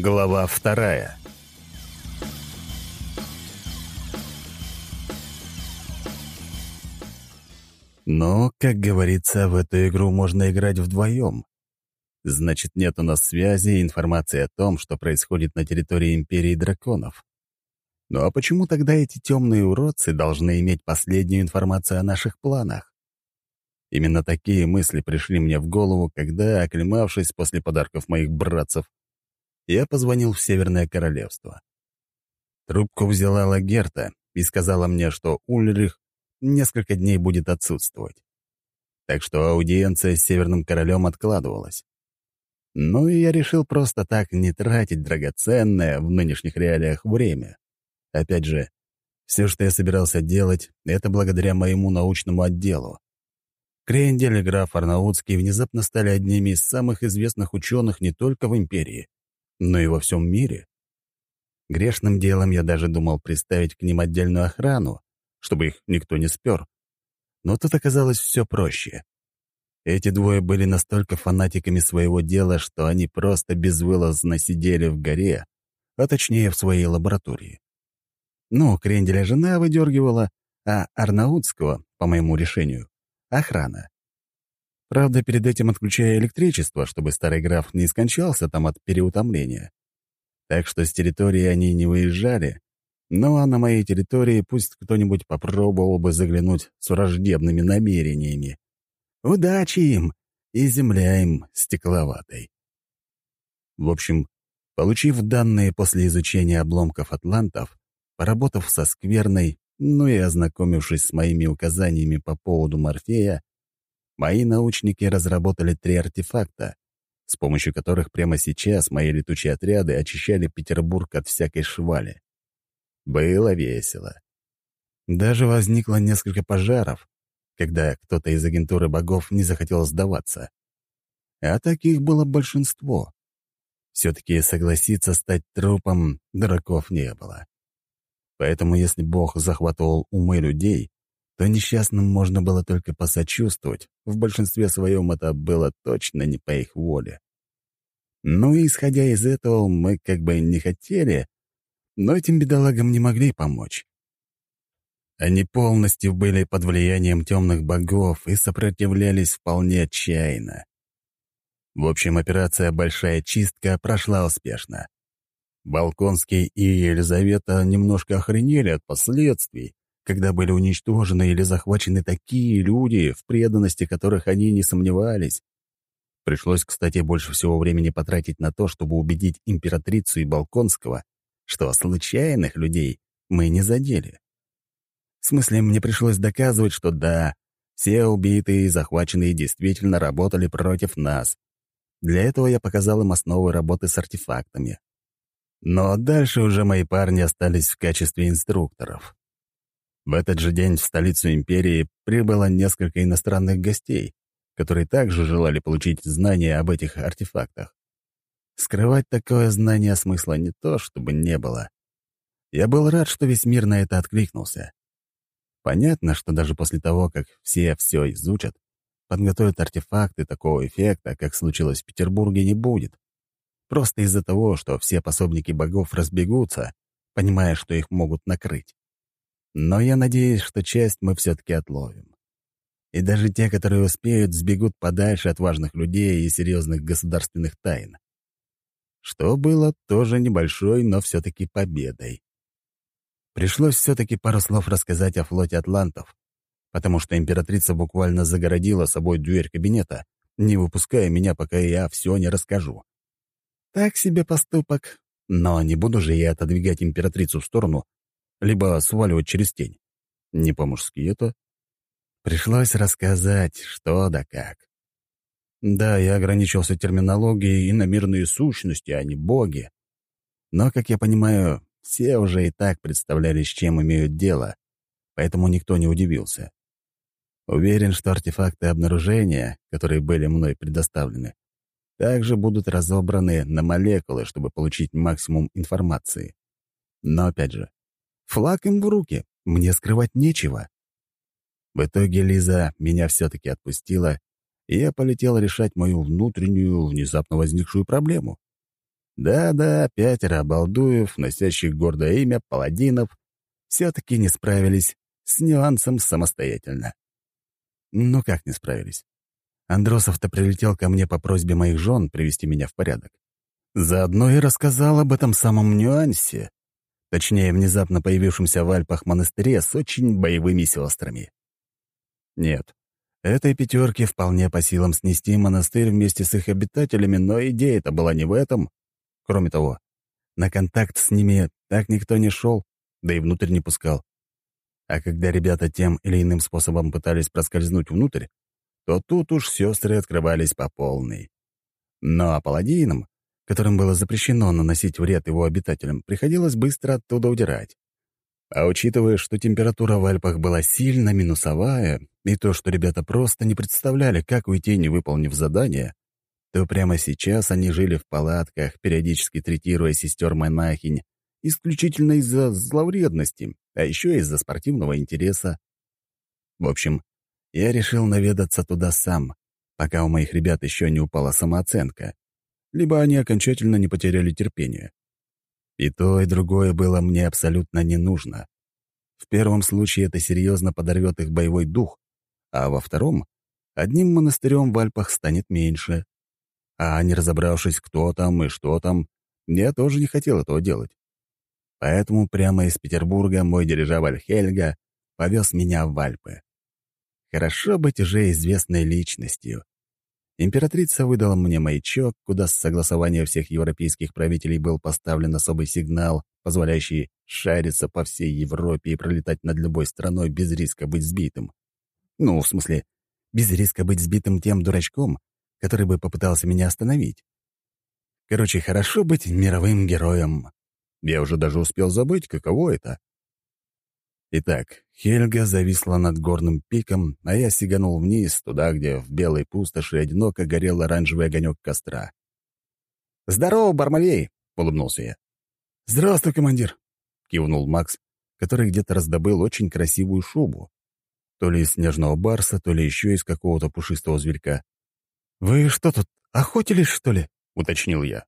Глава вторая. Но, как говорится, в эту игру можно играть вдвоем. Значит, нет у нас связи и информации о том, что происходит на территории Империи Драконов. Ну а почему тогда эти темные уродцы должны иметь последнюю информацию о наших планах? Именно такие мысли пришли мне в голову, когда, оклемавшись после подарков моих братцев, я позвонил в Северное Королевство. Трубку взяла Лагерта и сказала мне, что Ульрих несколько дней будет отсутствовать. Так что аудиенция с Северным Королем откладывалась. Ну и я решил просто так не тратить драгоценное в нынешних реалиях время. Опять же, все, что я собирался делать, это благодаря моему научному отделу. Крендель и граф Арнаутский внезапно стали одними из самых известных ученых не только в Империи, но и во всем мире. Грешным делом я даже думал представить к ним отдельную охрану, чтобы их никто не спер. Но тут оказалось все проще. Эти двое были настолько фанатиками своего дела, что они просто безвылазно сидели в горе, а точнее в своей лаборатории. Ну, Кренделя жена выдергивала, а Арнаутского, по моему решению, охрана. Правда, перед этим отключая электричество, чтобы старый граф не скончался там от переутомления. Так что с территории они не выезжали. Ну а на моей территории пусть кто-нибудь попробовал бы заглянуть с враждебными намерениями. Удачи им! И земля им стекловатой. В общем, получив данные после изучения обломков атлантов, поработав со скверной, ну и ознакомившись с моими указаниями по поводу Морфея, Мои научники разработали три артефакта, с помощью которых прямо сейчас мои летучие отряды очищали Петербург от всякой швали. Было весело. Даже возникло несколько пожаров, когда кто-то из агентуры богов не захотел сдаваться. А таких было большинство. Все-таки согласиться стать трупом дураков не было. Поэтому если бог захватывал умы людей, то несчастным можно было только посочувствовать. В большинстве своем это было точно не по их воле. Ну и исходя из этого, мы как бы не хотели, но этим бедолагам не могли помочь. Они полностью были под влиянием темных богов и сопротивлялись вполне отчаянно. В общем, операция «Большая чистка» прошла успешно. Балконский и Елизавета немножко охренели от последствий, когда были уничтожены или захвачены такие люди, в преданности которых они не сомневались. Пришлось, кстати, больше всего времени потратить на то, чтобы убедить императрицу и Балконского, что случайных людей мы не задели. В смысле, мне пришлось доказывать, что да, все убитые и захваченные действительно работали против нас. Для этого я показал им основы работы с артефактами. Но дальше уже мои парни остались в качестве инструкторов. В этот же день в столицу империи прибыло несколько иностранных гостей, которые также желали получить знания об этих артефактах. Скрывать такое знание смысла не то, чтобы не было. Я был рад, что весь мир на это откликнулся. Понятно, что даже после того, как все все изучат, подготовят артефакты такого эффекта, как случилось в Петербурге, не будет. Просто из-за того, что все пособники богов разбегутся, понимая, что их могут накрыть. Но я надеюсь, что часть мы все-таки отловим. И даже те, которые успеют, сбегут подальше от важных людей и серьезных государственных тайн. Что было тоже небольшой, но все-таки победой. Пришлось все-таки пару слов рассказать о флоте атлантов, потому что императрица буквально загородила собой дверь кабинета, не выпуская меня, пока я все не расскажу. Так себе поступок, но не буду же я отодвигать императрицу в сторону либо сваливать через тень. Не по-мужски это. Пришлось рассказать, что да как. Да, я ограничился терминологией и на мирные сущности, а не боги. Но, как я понимаю, все уже и так представляли, с чем имеют дело, поэтому никто не удивился. Уверен, что артефакты обнаружения, которые были мной предоставлены, также будут разобраны на молекулы, чтобы получить максимум информации. Но, опять же, Флаг им в руки, мне скрывать нечего. В итоге Лиза меня все-таки отпустила, и я полетел решать мою внутреннюю, внезапно возникшую проблему. Да-да, пятеро обалдуев, носящих гордое имя паладинов, все-таки не справились с нюансом самостоятельно. Ну как не справились? Андросов-то прилетел ко мне по просьбе моих жен привести меня в порядок. Заодно и рассказал об этом самом нюансе, точнее, внезапно появившемся в Альпах монастыре с очень боевыми сестрами. Нет, этой пятерке вполне по силам снести монастырь вместе с их обитателями, но идея-то была не в этом. Кроме того, на контакт с ними так никто не шел, да и внутрь не пускал. А когда ребята тем или иным способом пытались проскользнуть внутрь, то тут уж сестры открывались по полной. Но а паладинам, которым было запрещено наносить вред его обитателям, приходилось быстро оттуда удирать. А учитывая, что температура в Альпах была сильно минусовая, и то, что ребята просто не представляли, как уйти, не выполнив задание, то прямо сейчас они жили в палатках, периодически третируя сестер-монахинь, исключительно из-за зловредности, а еще из-за спортивного интереса. В общем, я решил наведаться туда сам, пока у моих ребят еще не упала самооценка, либо они окончательно не потеряли терпение. И то, и другое было мне абсолютно не нужно. В первом случае это серьезно подорвет их боевой дух, а во втором — одним монастырем в Альпах станет меньше. А не разобравшись, кто там и что там, я тоже не хотел этого делать. Поэтому прямо из Петербурга мой дирижабль Хельга повез меня в Альпы. Хорошо быть уже известной личностью. Императрица выдала мне маячок, куда с согласования всех европейских правителей был поставлен особый сигнал, позволяющий шариться по всей Европе и пролетать над любой страной без риска быть сбитым. Ну, в смысле, без риска быть сбитым тем дурачком, который бы попытался меня остановить. Короче, хорошо быть мировым героем. Я уже даже успел забыть, каково это. Итак, Хельга зависла над горным пиком, а я сиганул вниз, туда, где в белой пустоши одиноко горел оранжевый огонек костра. «Здорово, Бармалей!» — улыбнулся я. «Здравствуй, командир!» — кивнул Макс, который где-то раздобыл очень красивую шубу. То ли из снежного барса, то ли еще из какого-то пушистого зверька. «Вы что тут, охотились, что ли?» — уточнил я.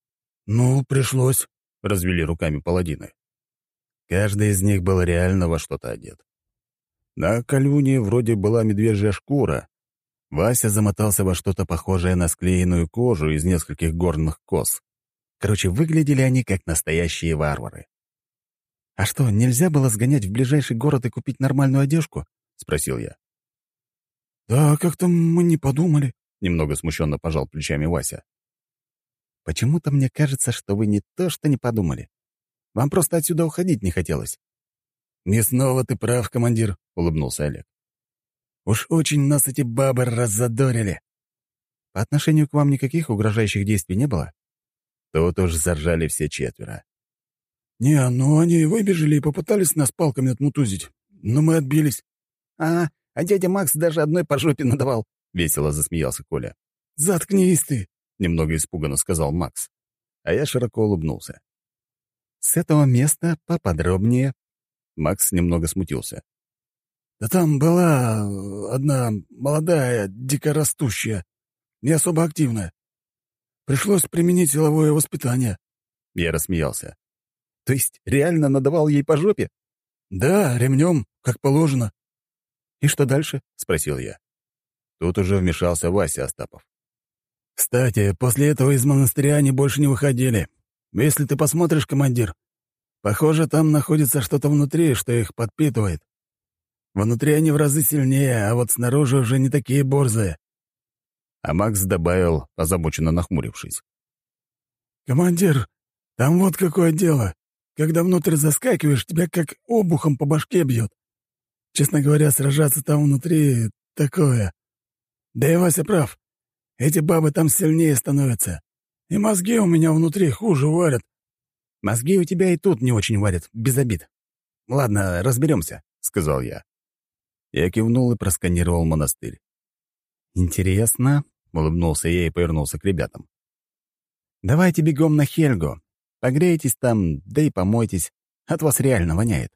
«Ну, пришлось», — развели руками паладины. Каждый из них был реально во что-то одет. На Калюне вроде была медвежья шкура. Вася замотался во что-то похожее на склеенную кожу из нескольких горных коз. Короче, выглядели они как настоящие варвары. «А что, нельзя было сгонять в ближайший город и купить нормальную одежку?» — спросил я. «Да, как-то мы не подумали», — немного смущенно пожал плечами Вася. «Почему-то мне кажется, что вы не то что не подумали. Вам просто отсюда уходить не хотелось». «Не снова ты прав, командир», — улыбнулся Олег. «Уж очень нас эти бабы раззадорили». «По отношению к вам никаких угрожающих действий не было?» Тут уж заржали все четверо. «Не, ну они выбежали и попытались нас палками отмутузить, но мы отбились». «А, а дядя Макс даже одной по жопе надавал», — весело засмеялся Коля. «Заткнись ты», — немного испуганно сказал Макс. А я широко улыбнулся. «С этого места поподробнее». Макс немного смутился. «Да там была э, одна молодая, дикорастущая, не особо активная. Пришлось применить силовое воспитание». Я рассмеялся. «То есть реально надавал ей по жопе?» «Да, ремнем, как положено». «И что дальше?» — спросил я. Тут уже вмешался Вася Остапов. «Кстати, после этого из монастыря они больше не выходили. Если ты посмотришь, командир, похоже, там находится что-то внутри, что их подпитывает. Внутри они в разы сильнее, а вот снаружи уже не такие борзые». А Макс добавил, озабоченно нахмурившись. «Командир, там вот какое дело. Когда внутрь заскакиваешь, тебя как обухом по башке бьет. Честно говоря, сражаться там внутри — такое. Да и Вася прав. Эти бабы там сильнее становятся. И мозги у меня внутри хуже варят. Мозги у тебя и тут не очень варят, без обид. Ладно, разберемся, сказал я. Я кивнул и просканировал монастырь. «Интересно», — улыбнулся я и повернулся к ребятам. «Давайте бегом на Хельгу. Погрейтесь там, да и помойтесь. От вас реально воняет».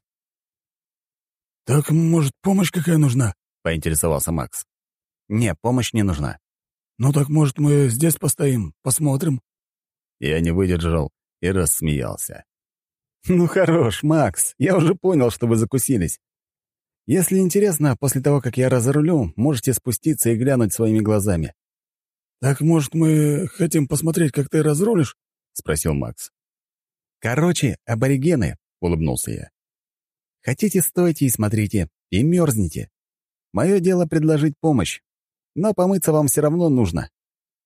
«Так, может, помощь какая нужна?» — поинтересовался Макс. «Не, помощь не нужна». «Ну так, может, мы здесь постоим, посмотрим?» Я не выдержал и рассмеялся. «Ну хорош, Макс, я уже понял, что вы закусились. Если интересно, после того, как я разрулю, можете спуститься и глянуть своими глазами». «Так, может, мы хотим посмотреть, как ты разрулишь?» — спросил Макс. «Короче, аборигены», — улыбнулся я. «Хотите, стойте и смотрите, и мерзните. Мое дело предложить помощь, но помыться вам все равно нужно».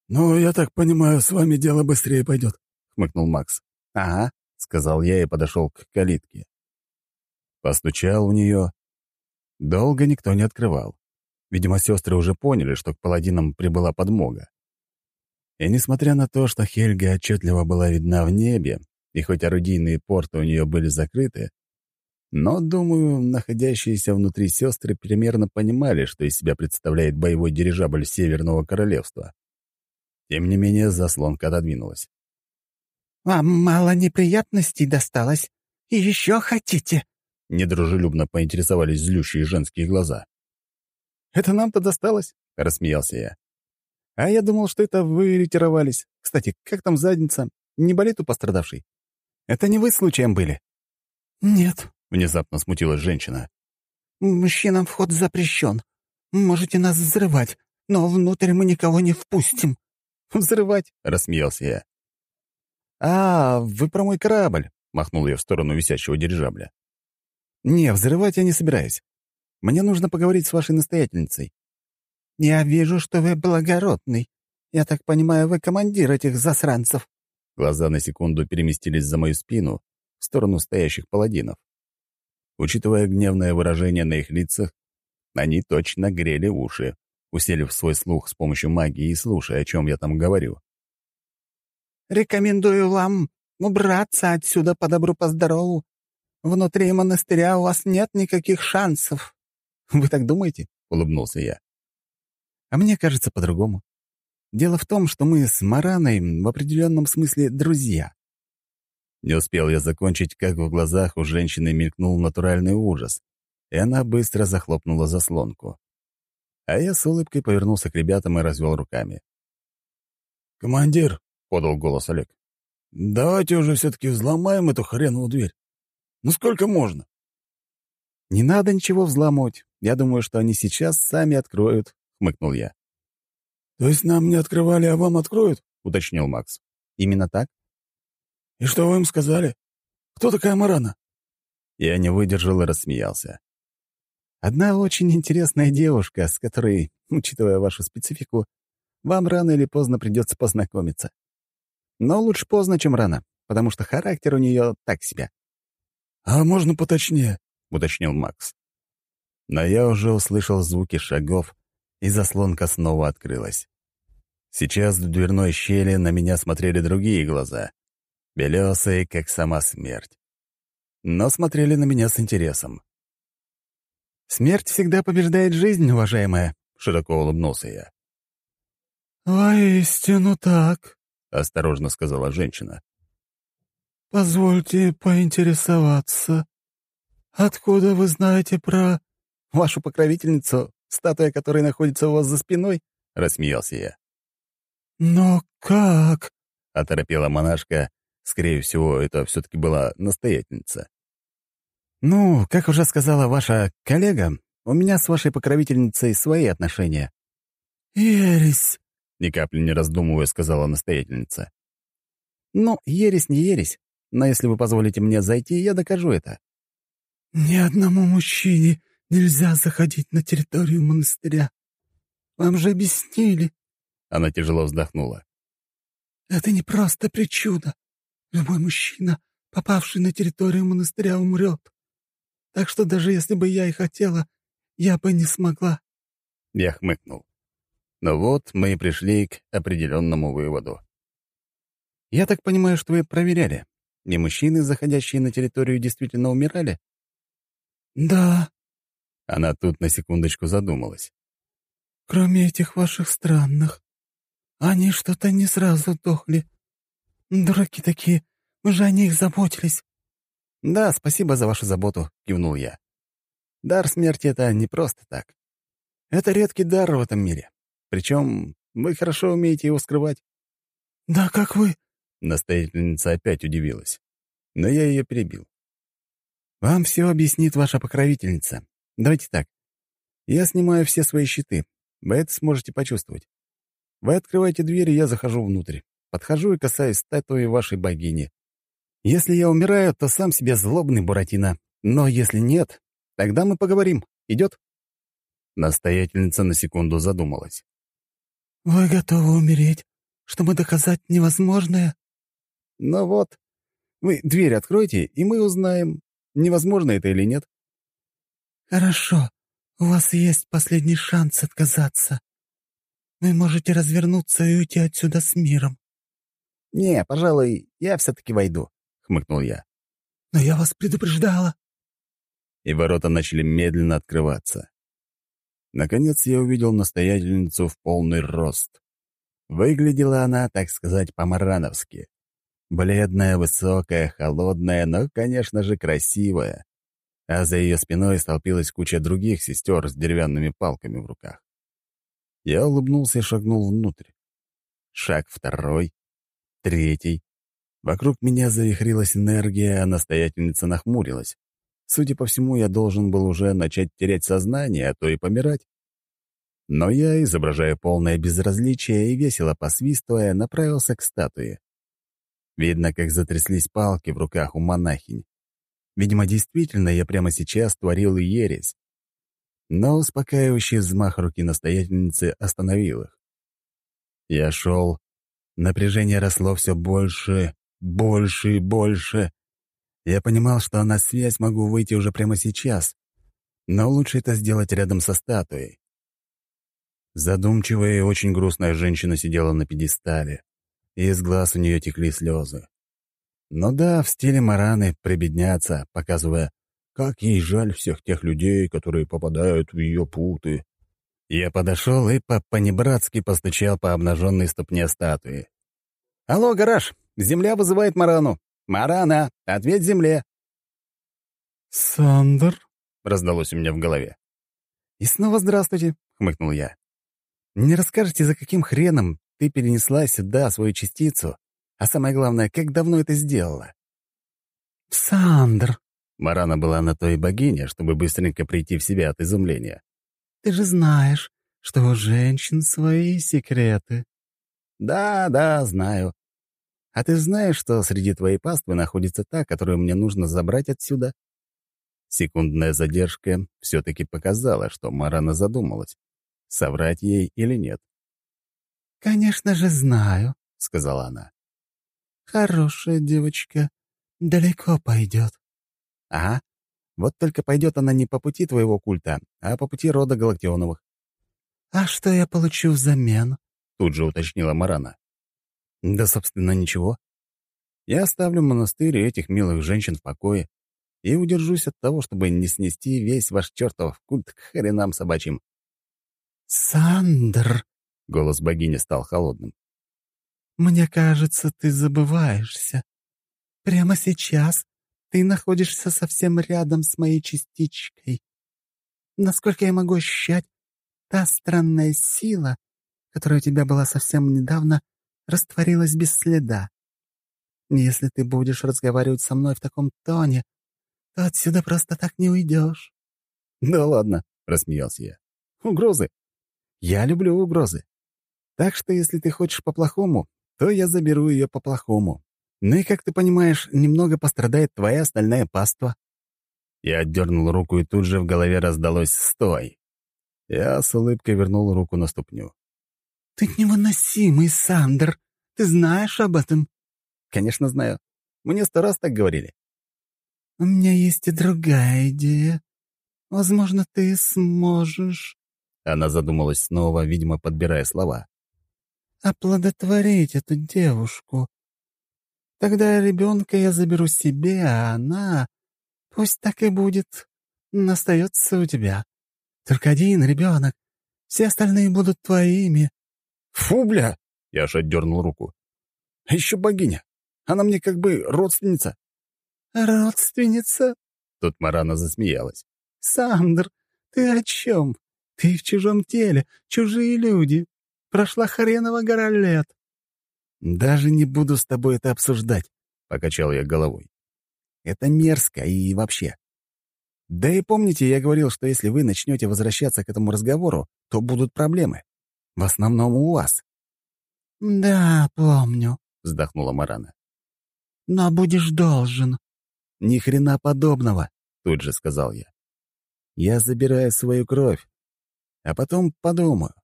«Ну, я так понимаю, с вами дело быстрее пойдет», — хмыкнул Макс. «Ага, — сказал я и подошел к калитке. Постучал в нее. Долго никто не открывал. Видимо, сестры уже поняли, что к паладинам прибыла подмога. И несмотря на то, что Хельга отчетливо была видна в небе, и хоть орудийные порты у нее были закрыты, но, думаю, находящиеся внутри сестры примерно понимали, что из себя представляет боевой дирижабль Северного Королевства. Тем не менее, заслонка отодвинулась. «Вам мало неприятностей досталось? И еще хотите?» Недружелюбно поинтересовались злющие женские глаза. «Это нам-то досталось?» — рассмеялся я. «А я думал, что это вы ретировались. Кстати, как там задница? Не болит у пострадавшей? Это не вы случаем были?» «Нет», — внезапно смутилась женщина. «Мужчинам вход запрещен. Можете нас взрывать, но внутрь мы никого не впустим». «Взрывать?» — рассмеялся я. «А, вы про мой корабль», — махнул я в сторону висящего дирижабля. «Не, взрывать я не собираюсь. Мне нужно поговорить с вашей настоятельницей». «Я вижу, что вы благородный. Я так понимаю, вы командир этих засранцев». Глаза на секунду переместились за мою спину, в сторону стоящих паладинов. Учитывая гневное выражение на их лицах, они точно грели уши, усилив свой слух с помощью магии и слушая, о чем я там говорю. Рекомендую вам убраться отсюда по добру, по здорову. Внутри монастыря у вас нет никаких шансов». «Вы так думаете?» — улыбнулся я. «А мне кажется по-другому. Дело в том, что мы с Мараной в определенном смысле друзья». Не успел я закончить, как в глазах у женщины мелькнул натуральный ужас, и она быстро захлопнула заслонку. А я с улыбкой повернулся к ребятам и развел руками. «Командир, — подал голос Олег. «Давайте уже все-таки взломаем эту хреновую дверь. Ну сколько можно?» «Не надо ничего взломать. Я думаю, что они сейчас сами откроют», — хмыкнул я. «То есть нам не открывали, а вам откроют?» — уточнил Макс. «Именно так?» «И что вы им сказали? Кто такая Марана?» Я не выдержал и рассмеялся. «Одна очень интересная девушка, с которой, учитывая вашу специфику, вам рано или поздно придется познакомиться. Но лучше поздно, чем рано, потому что характер у нее так себе. «А можно поточнее?» — уточнил Макс. Но я уже услышал звуки шагов, и заслонка снова открылась. Сейчас в дверной щели на меня смотрели другие глаза, белесые, как сама смерть. Но смотрели на меня с интересом. «Смерть всегда побеждает жизнь, уважаемая», — широко улыбнулся я. «Воистину так», — осторожно сказала женщина. «Позвольте поинтересоваться. Откуда вы знаете про...» «Вашу покровительницу, статуя которой находится у вас за спиной?» — рассмеялся я. «Но как?» — оторопела монашка. Скорее всего, это все-таки была настоятельница. «Ну, как уже сказала ваша коллега, у меня с вашей покровительницей свои отношения». «Ересь!» — ни капли не раздумывая сказала настоятельница. «Ну, ересь не ересь, но если вы позволите мне зайти, я докажу это». «Ни одному мужчине нельзя заходить на территорию монастыря. Вам же объяснили». Она тяжело вздохнула. «Это не просто причуда. Любой мужчина, попавший на территорию монастыря, умрет. Так что даже если бы я и хотела, я бы не смогла». Я хмыкнул. Но вот мы и пришли к определенному выводу. «Я так понимаю, что вы проверяли. И мужчины, заходящие на территорию, действительно умирали?» «Да». Она тут на секундочку задумалась. «Кроме этих ваших странных. Они что-то не сразу дохли. Дураки такие, мы же о них заботились». «Да, спасибо за вашу заботу», — кивнул я. «Дар смерти — это не просто так. Это редкий дар в этом мире. Причем вы хорошо умеете его скрывать». «Да как вы? Настоятельница опять удивилась. Но я ее перебил. «Вам все объяснит ваша покровительница. Давайте так. Я снимаю все свои щиты. Вы это сможете почувствовать. Вы открываете дверь, и я захожу внутрь. Подхожу и касаюсь статуи вашей богини. Если я умираю, то сам себе злобный Буратино. Но если нет, тогда мы поговорим. Идет?» Настоятельница на секунду задумалась. «Вы готовы умереть, чтобы доказать невозможное?» «Ну вот. Вы дверь откройте, и мы узнаем, невозможно это или нет». «Хорошо. У вас есть последний шанс отказаться. Вы можете развернуться и уйти отсюда с миром». «Не, пожалуй, я все-таки войду», — хмыкнул я. «Но я вас предупреждала». И ворота начали медленно открываться. Наконец я увидел настоятельницу в полный рост. Выглядела она, так сказать, по-марановски. Бледная, высокая, холодная, но, конечно же, красивая. А за ее спиной столпилась куча других сестер с деревянными палками в руках. Я улыбнулся и шагнул внутрь. Шаг второй, третий. Вокруг меня завихрилась энергия, а настоятельница нахмурилась. Судя по всему, я должен был уже начать терять сознание, а то и помирать. Но я, изображая полное безразличие и весело посвистывая, направился к статуе. Видно, как затряслись палки в руках у монахинь. Видимо, действительно, я прямо сейчас творил ересь. Но успокаивающий взмах руки настоятельницы остановил их. Я шел. Напряжение росло все больше, больше и больше. Я понимал, что на связь могу выйти уже прямо сейчас, но лучше это сделать рядом со статуей. Задумчивая и очень грустная женщина сидела на пьедестале и из глаз у нее текли слезы. Ну да, в стиле Мараны прибедняться, показывая, как ей жаль всех тех людей, которые попадают в ее путы. Я подошел и по-понебратски постучал по обнаженной ступне статуи. «Алло, гараж! Земля вызывает Марану! Марана, ответь земле!» «Сандер?» — раздалось у меня в голове. «И снова здравствуйте!» — хмыкнул я. «Не расскажете, за каким хреном ты перенесла сюда свою частицу, а самое главное, как давно это сделала?» «Сандр!» Марана была на той богине, чтобы быстренько прийти в себя от изумления. «Ты же знаешь, что у женщин свои секреты». «Да, да, знаю. А ты знаешь, что среди твоей паствы находится та, которую мне нужно забрать отсюда?» Секундная задержка все-таки показала, что Марана задумалась, соврать ей или нет. «Конечно же знаю», — сказала она. «Хорошая девочка, далеко пойдет». «Ага. Вот только пойдет она не по пути твоего культа, а по пути рода Галактионовых». «А что я получу взамен?» — тут же уточнила Марана. «Да, собственно, ничего. Я оставлю монастырь и этих милых женщин в покое и удержусь от того, чтобы не снести весь ваш чертов культ к хренам собачьим». «Сандр!» Голос богини стал холодным. «Мне кажется, ты забываешься. Прямо сейчас ты находишься совсем рядом с моей частичкой. Насколько я могу ощущать, та странная сила, которая у тебя была совсем недавно, растворилась без следа. Если ты будешь разговаривать со мной в таком тоне, то отсюда просто так не уйдешь». «Да ладно», — рассмеялся я. «Угрозы. Я люблю угрозы. Так что если ты хочешь по-плохому, то я заберу ее по-плохому. Ну и, как ты понимаешь, немного пострадает твоя остальная паства». Я отдернул руку, и тут же в голове раздалось «Стой!». Я с улыбкой вернул руку на ступню. «Ты невыносимый, Сандер. Ты знаешь об этом?» «Конечно знаю. Мне сто раз так говорили». «У меня есть и другая идея. Возможно, ты сможешь...» Она задумалась снова, видимо, подбирая слова оплодотворить эту девушку. Тогда ребенка я заберу себе, а она, пусть так и будет, остается у тебя. Только один ребенок, все остальные будут твоими. Фу, бля! Я аж отдернул руку. А еще богиня. Она мне как бы родственница. Родственница? Тут Марана засмеялась. Сандр, ты о чем? Ты в чужом теле, чужие люди. Прошла хренова гора лет. «Даже не буду с тобой это обсуждать», — покачал я головой. «Это мерзко и вообще. Да и помните, я говорил, что если вы начнете возвращаться к этому разговору, то будут проблемы. В основном у вас». «Да, помню», — вздохнула Марана. «Но будешь должен». «Ни хрена подобного», — тут же сказал я. «Я забираю свою кровь, а потом подумаю.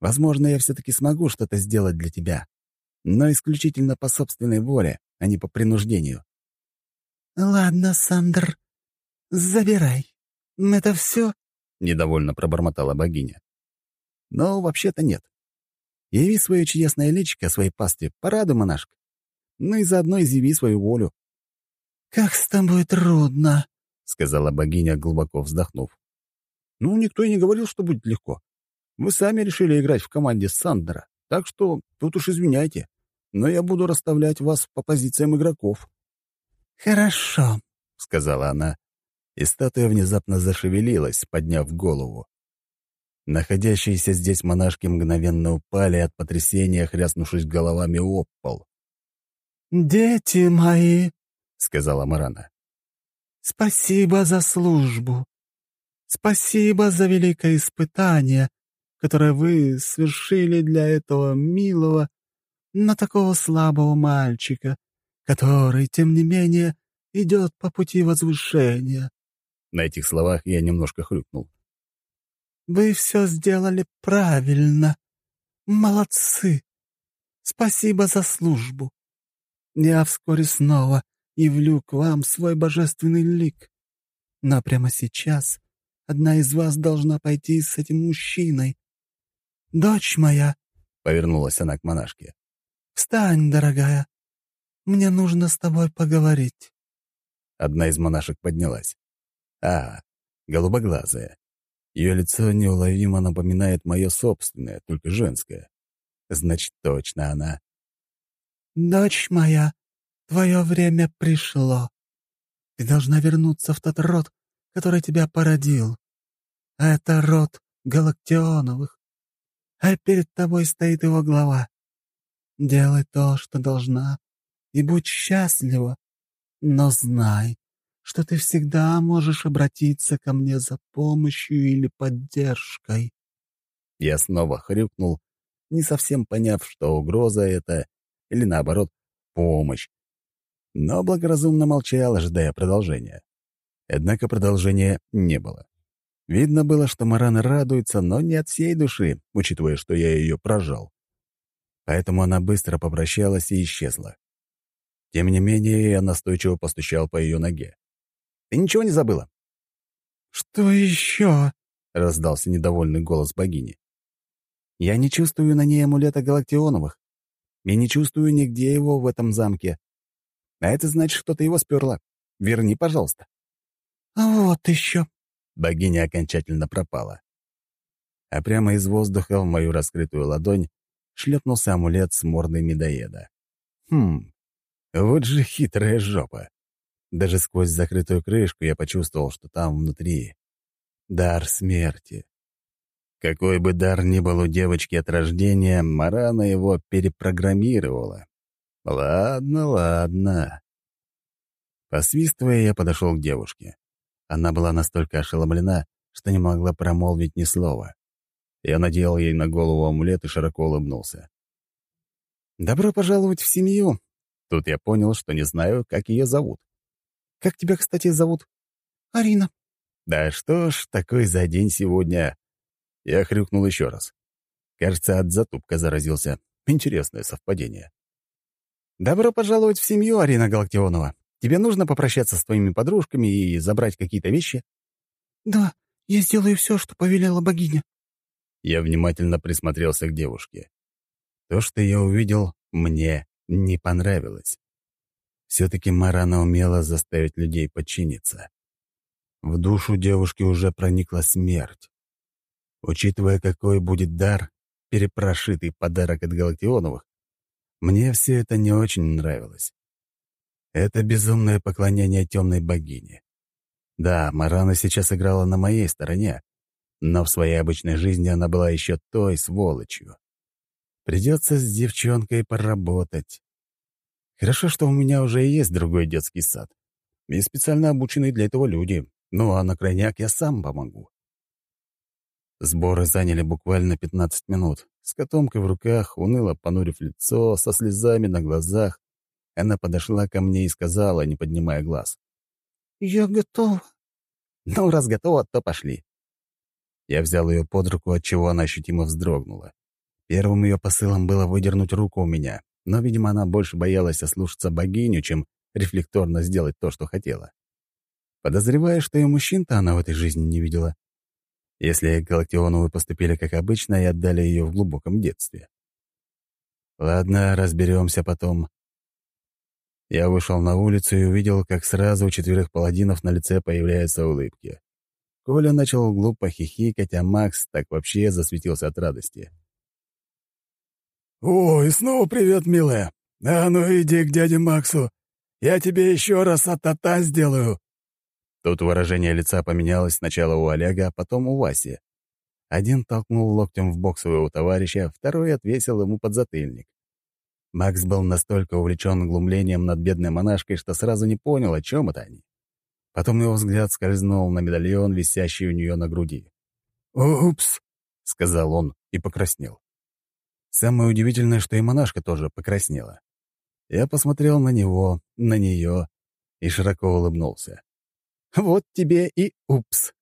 Возможно, я все-таки смогу что-то сделать для тебя, но исключительно по собственной воле, а не по принуждению». «Ладно, Сандр, забирай. Это все?» — недовольно пробормотала богиня. «Но вообще-то нет. Яви свое чудесное личико своей пасте, порадуй, монашка. Ну и заодно изъяви свою волю». «Как с тобой трудно», — сказала богиня, глубоко вздохнув. «Ну, никто и не говорил, что будет легко. Вы сами решили играть в команде Сандера, так что тут уж извиняйте, но я буду расставлять вас по позициям игроков». «Хорошо», — сказала она, и статуя внезапно зашевелилась, подняв голову. Находящиеся здесь монашки мгновенно упали от потрясения, хряснувшись головами об пол. «Дети мои», — сказала Марана, — «спасибо за службу. Спасибо за великое испытание, которое вы совершили для этого милого, но такого слабого мальчика, который, тем не менее, идет по пути возвышения. На этих словах я немножко хрюкнул. «Вы все сделали правильно. Молодцы. Спасибо за службу. Я вскоре снова явлю к вам свой божественный лик. Но прямо сейчас одна из вас должна пойти с этим мужчиной. Дочь моя!» — повернулась она к монашке. «Встань, дорогая. Мне нужно с тобой поговорить». Одна из монашек поднялась. А, голубоглазая. Ее лицо неуловимо напоминает мое собственное, только женское. Значит, точно она. «Дочь моя, твое время пришло. Ты должна вернуться в тот род, который тебя породил. Это род Галактионовых. А перед тобой стоит его глава. Делай то, что должна, и будь счастлива. Но знай, что ты всегда можешь обратиться ко мне за помощью или поддержкой». Я снова хрюкнул, не совсем поняв, что угроза — это, или наоборот, помощь. Но благоразумно молчал, ожидая продолжения. Однако продолжения не было. Видно было, что Марана радуется, но не от всей души, учитывая, что я ее прожал. Поэтому она быстро попрощалась и исчезла. Тем не менее, я настойчиво постучал по ее ноге. Ты ничего не забыла?» «Что еще?» — раздался недовольный голос богини. «Я не чувствую на ней амулета Галактионовых. Я не чувствую нигде его в этом замке. А это значит, что ты его сперла. Верни, пожалуйста». «Вот еще». Богиня окончательно пропала. А прямо из воздуха в мою раскрытую ладонь шлепнулся амулет с мордой медоеда. Хм, вот же хитрая жопа. Даже сквозь закрытую крышку я почувствовал, что там внутри дар смерти. Какой бы дар ни был у девочки от рождения, Марана его перепрограммировала. Ладно, ладно. Посвистывая, я подошел к девушке. Она была настолько ошеломлена, что не могла промолвить ни слова. Я надел ей на голову амулет и широко улыбнулся. «Добро пожаловать в семью!» Тут я понял, что не знаю, как ее зовут. Как тебя, кстати, зовут?» «Арина». «Да что ж, такой за день сегодня...» Я хрюкнул еще раз. Кажется, от затупка заразился. Интересное совпадение. «Добро пожаловать в семью, Арина Галактионова. Тебе нужно попрощаться с твоими подружками и забрать какие-то вещи?» «Да, я сделаю все, что повелела богиня». Я внимательно присмотрелся к девушке. То, что я увидел, мне не понравилось. Все-таки Марана умела заставить людей подчиниться. В душу девушки уже проникла смерть. Учитывая, какой будет дар, перепрошитый подарок от Галактионовых, мне все это не очень нравилось. Это безумное поклонение темной богине. Да, Марана сейчас играла на моей стороне, но в своей обычной жизни она была еще той сволочью. Придется с девчонкой поработать. Хорошо, что у меня уже есть другой детский сад. И специально обученные для этого люди. Ну а на крайняк я сам помогу. Сборы заняли буквально 15 минут. С котомкой в руках, уныло понурив лицо, со слезами на глазах, она подошла ко мне и сказала, не поднимая глаз. «Я готова». «Ну, раз готова, то пошли». Я взял ее под руку, отчего она ощутимо вздрогнула. Первым ее посылом было выдернуть руку у меня, но, видимо, она больше боялась ослушаться богиню, чем рефлекторно сделать то, что хотела. Подозревая, что и мужчин-то она в этой жизни не видела. Если Галактионовы поступили как обычно и отдали ее в глубоком детстве. Ладно, разберемся потом. Я вышел на улицу и увидел, как сразу у четверых паладинов на лице появляются улыбки. Коля начал глупо хихикать, а Макс так вообще засветился от радости. «О, и снова привет, милая! А ну иди к дяде Максу! Я тебе еще раз а-та-та сделаю!» Тут выражение лица поменялось сначала у Олега, а потом у Васи. Один толкнул локтем в бок своего товарища, второй отвесил ему подзатыльник. Макс был настолько увлечен глумлением над бедной монашкой, что сразу не понял, о чем это они. Потом его взгляд скользнул на медальон, висящий у нее на груди. «Упс», — сказал он и покраснел. Самое удивительное, что и монашка тоже покраснела. Я посмотрел на него, на нее и широко улыбнулся. «Вот тебе и упс!»